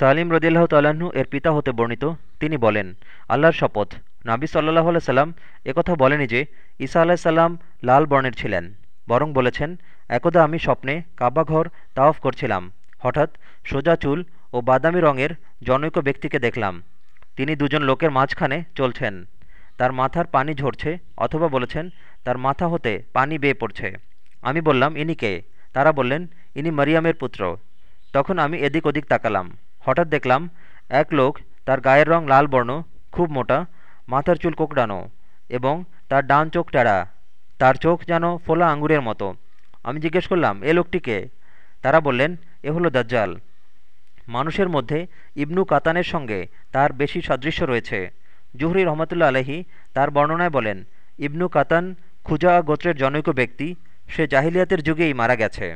সালিম রদিল্লাহ তাল্লাহ্ন এর পিতা হতে বর্ণিত, তিনি বলেন, আল্লাহর শপথ। নাবি সাল্লাহ আল্লাহ সাল্লাম একথা বলেনি যে, ঈসা আলাহ সাল্লাম লাল বর্ণের ছিলেন, বরং বলেছেন, একদা আমি স্বপ্নে কাবাঘর তাওয়াফ করছিলাম। হঠাৎ সোজা চুল ও বাদামি রঙের জনৈক ব্যক্তিকে দেখলাম। তিনি দুজন লোকের মাঝখানে চলছেন। তার মাথার পানি ঝরছে অথবা বলেছেন, তার মাথা হতে পানি বেয়ে পড়ছে। আমি বললাম, ইনি কে? তারা বললেন, ইনি মারিয়ামের পুত্র। তখন আমি এদিক ওদিক তাকালাম। হঠাৎ দেখলাম এক লোক তার গায়ের রং লাল বর্ণ, খুব মোটা, মাথার চুল কোকড়ানো এবং তার ডান চোখ টেরা তার চোখ যেন ফোলা আঙ্গুরের মতো। আমি জিজ্ঞেস করলাম, এ লোকটিকে তারা বললেন, এ হলো দাজ্জাল। মানুষের মধ্যে ইবনু কাতানের সঙ্গে তার বেশি সাদৃশ্য রয়েছে। জুহরি রহমতুল্লা আলহি তার বর্ণনায় বলেন, ইবনু কাতান খুজা গোত্রের জনৈক ব্যক্তি, সে জাহিলিয়াতের যুগেই মারা গেছে।